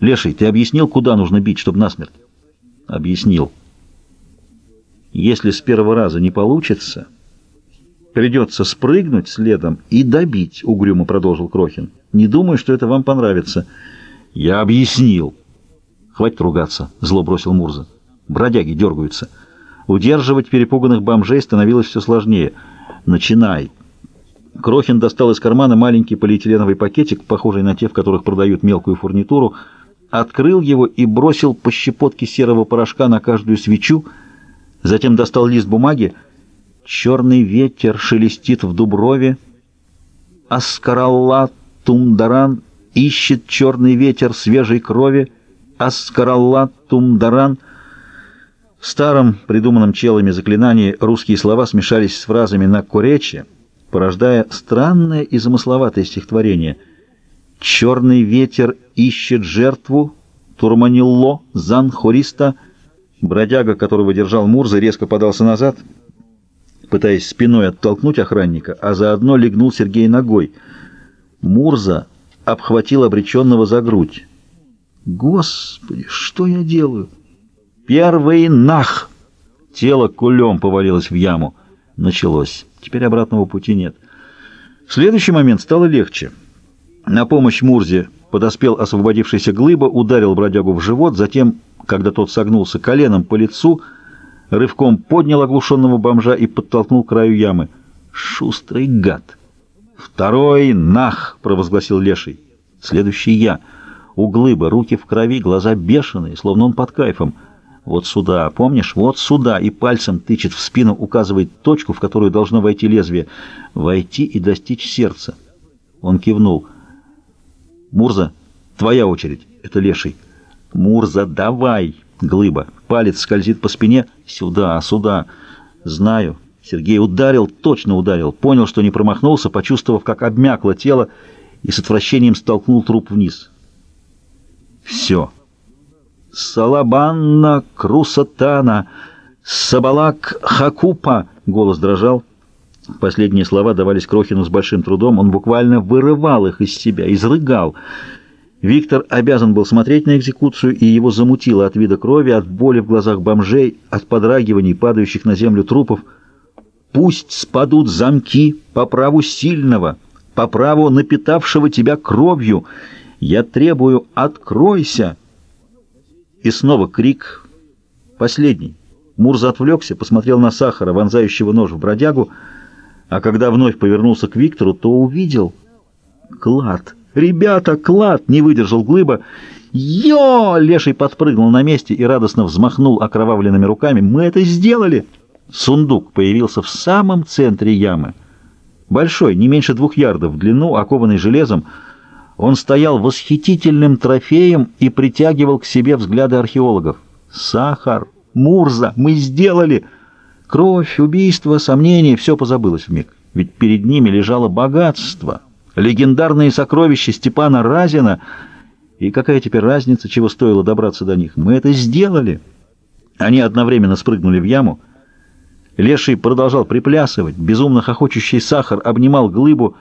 Леший, ты объяснил, куда нужно бить, чтобы насмерть? Объяснил. Если с первого раза не получится, придется спрыгнуть следом и добить, угрюмо продолжил Крохин. Не думаю, что это вам понравится. Я объяснил. Хватит ругаться, зло бросил Мурза. Бродяги дергаются. Удерживать перепуганных бомжей становилось все сложнее. Начинай. Крохин достал из кармана маленький полиэтиленовый пакетик, похожий на те, в которых продают мелкую фурнитуру, открыл его и бросил по щепотке серого порошка на каждую свечу, затем достал лист бумаги. «Черный ветер шелестит в дуброве, Аскаралла Тумдаран ищет черный ветер свежей крови, Аскаралла Тумдаран». В старом, придуманном челами заклинании русские слова смешались с фразами на корече, порождая странное и замысловатое стихотворение — Черный ветер ищет жертву, Турманилло, Зан, Хориста. Бродяга, которого держал Мурза, резко подался назад, пытаясь спиной оттолкнуть охранника, а заодно легнул Сергея ногой. Мурза обхватил обреченного за грудь. «Господи, что я делаю?» «Первый нах!» Тело кулем повалилось в яму. Началось. Теперь обратного пути нет. В следующий момент стало легче. На помощь Мурзе подоспел освободившийся глыба, ударил бродягу в живот, затем, когда тот согнулся коленом по лицу, рывком поднял оглушенного бомжа и подтолкнул к краю ямы. «Шустрый гад!» «Второй нах!» — провозгласил Леший. «Следующий я. У глыба руки в крови, глаза бешеные, словно он под кайфом. Вот сюда, помнишь? Вот сюда!» И пальцем тычет в спину, указывает точку, в которую должно войти лезвие. «Войти и достичь сердца». Он кивнул. Мурза, твоя очередь. Это леший. Мурза, давай. Глыба. Палец скользит по спине. Сюда, сюда. Знаю. Сергей ударил, точно ударил. Понял, что не промахнулся, почувствовав, как обмякло тело, и с отвращением столкнул труп вниз. Все. Салабанна Крусатана, Сабалак Хакупа. Голос дрожал. Последние слова давались Крохину с большим трудом, он буквально вырывал их из себя, изрыгал. Виктор обязан был смотреть на экзекуцию, и его замутило от вида крови, от боли в глазах бомжей, от подрагиваний, падающих на землю трупов. «Пусть спадут замки по праву сильного, по праву напитавшего тебя кровью. Я требую, откройся!» И снова крик. Последний. Мурза отвлекся, посмотрел на Сахара, вонзающего нож в бродягу, а когда вновь повернулся к Виктору, то увидел клад. «Ребята, клад!» — не выдержал глыба. «Йо!» — Леший подпрыгнул на месте и радостно взмахнул окровавленными руками. «Мы это сделали!» Сундук появился в самом центре ямы. Большой, не меньше двух ярдов в длину, окованный железом, он стоял восхитительным трофеем и притягивал к себе взгляды археологов. «Сахар! Мурза! Мы сделали!» Кровь, убийство, сомнения — все позабылось вмиг. Ведь перед ними лежало богатство, легендарные сокровища Степана Разина. И какая теперь разница, чего стоило добраться до них? Мы это сделали. Они одновременно спрыгнули в яму. Леший продолжал приплясывать, безумно хохочущий сахар обнимал глыбу,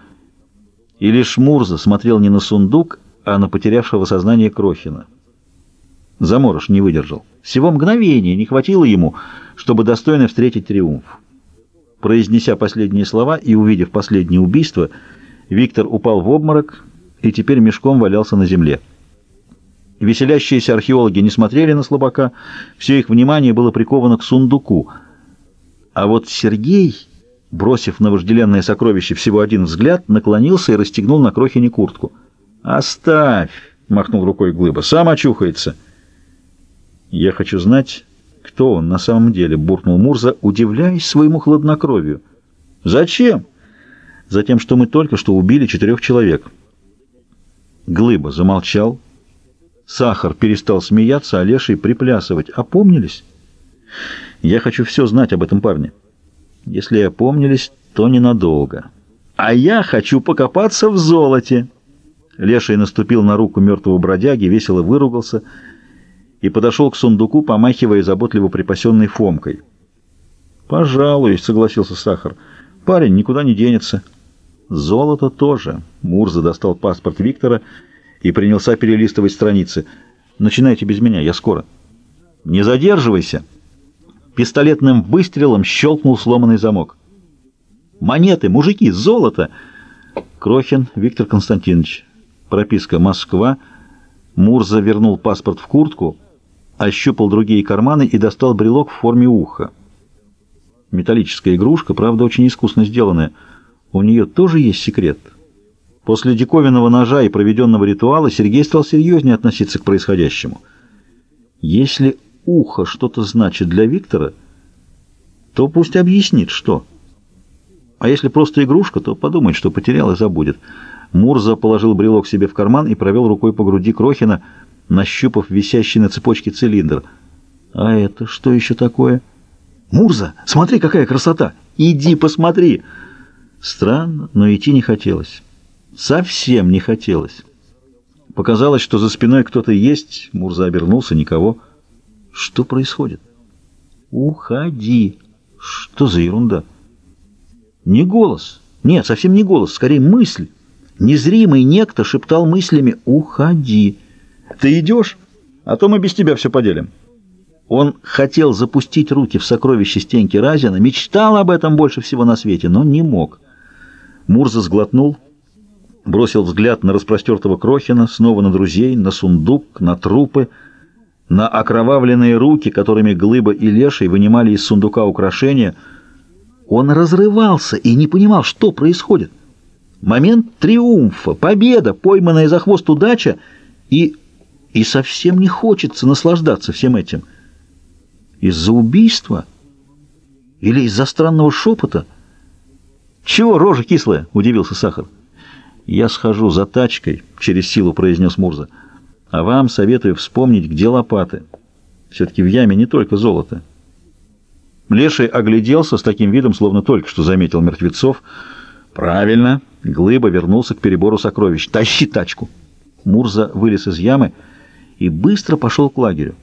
и лишь Мурза смотрел не на сундук, а на потерявшего сознание Крохина. Заморож не выдержал. Всего мгновения не хватило ему, чтобы достойно встретить триумф. Произнеся последние слова и увидев последнее убийство, Виктор упал в обморок и теперь мешком валялся на земле. Веселящиеся археологи не смотрели на слабака, все их внимание было приковано к сундуку. А вот Сергей, бросив на вожделенное сокровище всего один взгляд, наклонился и расстегнул на Крохине куртку. «Оставь!» — махнул рукой Глыба. «Сам очухается!» «Я хочу знать, кто он на самом деле», — буркнул Мурза, удивляясь своему хладнокровию. «Зачем?» «Затем, что мы только что убили четырех человек». Глыба замолчал. Сахар перестал смеяться, а Леший приплясывать. «Опомнились?» «Я хочу все знать об этом парне. Если опомнились, то ненадолго. А я хочу покопаться в золоте!» Леший наступил на руку мертвого бродяги, весело выругался — и подошел к сундуку, помахивая заботливо припасенной фомкой. «Пожалуй», — согласился Сахар, — «парень никуда не денется». «Золото тоже». Мурза достал паспорт Виктора и принялся перелистывать страницы. «Начинайте без меня, я скоро». «Не задерживайся!» Пистолетным выстрелом щелкнул сломанный замок. «Монеты, мужики, золото!» Крохин Виктор Константинович. Прописка «Москва». Мурза вернул паспорт в куртку, ощупал другие карманы и достал брелок в форме уха. Металлическая игрушка, правда, очень искусно сделанная. У нее тоже есть секрет. После диковинного ножа и проведенного ритуала Сергей стал серьезнее относиться к происходящему. Если ухо что-то значит для Виктора, то пусть объяснит, что. А если просто игрушка, то подумает, что потерял и забудет. Мурза положил брелок себе в карман и провел рукой по груди Крохина, нащупав висящий на цепочке цилиндр. «А это что еще такое?» «Мурза, смотри, какая красота! Иди посмотри!» Странно, но идти не хотелось. Совсем не хотелось. Показалось, что за спиной кто-то есть. Мурза обернулся, никого. Что происходит? «Уходи!» Что за ерунда? Не голос. Нет, совсем не голос, скорее мысль. Незримый некто шептал мыслями «Уходи». «Ты идешь? А то мы без тебя все поделим». Он хотел запустить руки в сокровище Стеньки Разина, мечтал об этом больше всего на свете, но не мог. Мурза сглотнул, бросил взгляд на распростертого Крохина, снова на друзей, на сундук, на трупы, на окровавленные руки, которыми Глыба и Леший вынимали из сундука украшения. Он разрывался и не понимал, что происходит. Момент триумфа, победа, пойманная за хвост удача, и, и совсем не хочется наслаждаться всем этим. Из-за убийства? Или из-за странного шепота? «Чего рожа кислая?» — удивился Сахар. «Я схожу за тачкой», — через силу произнес Мурза. «А вам советую вспомнить, где лопаты. Все-таки в яме не только золото». Леший огляделся с таким видом, словно только что заметил мертвецов. «Правильно». Глыба вернулся к перебору сокровищ. «Тащи тачку!» Мурза вылез из ямы и быстро пошел к лагерю.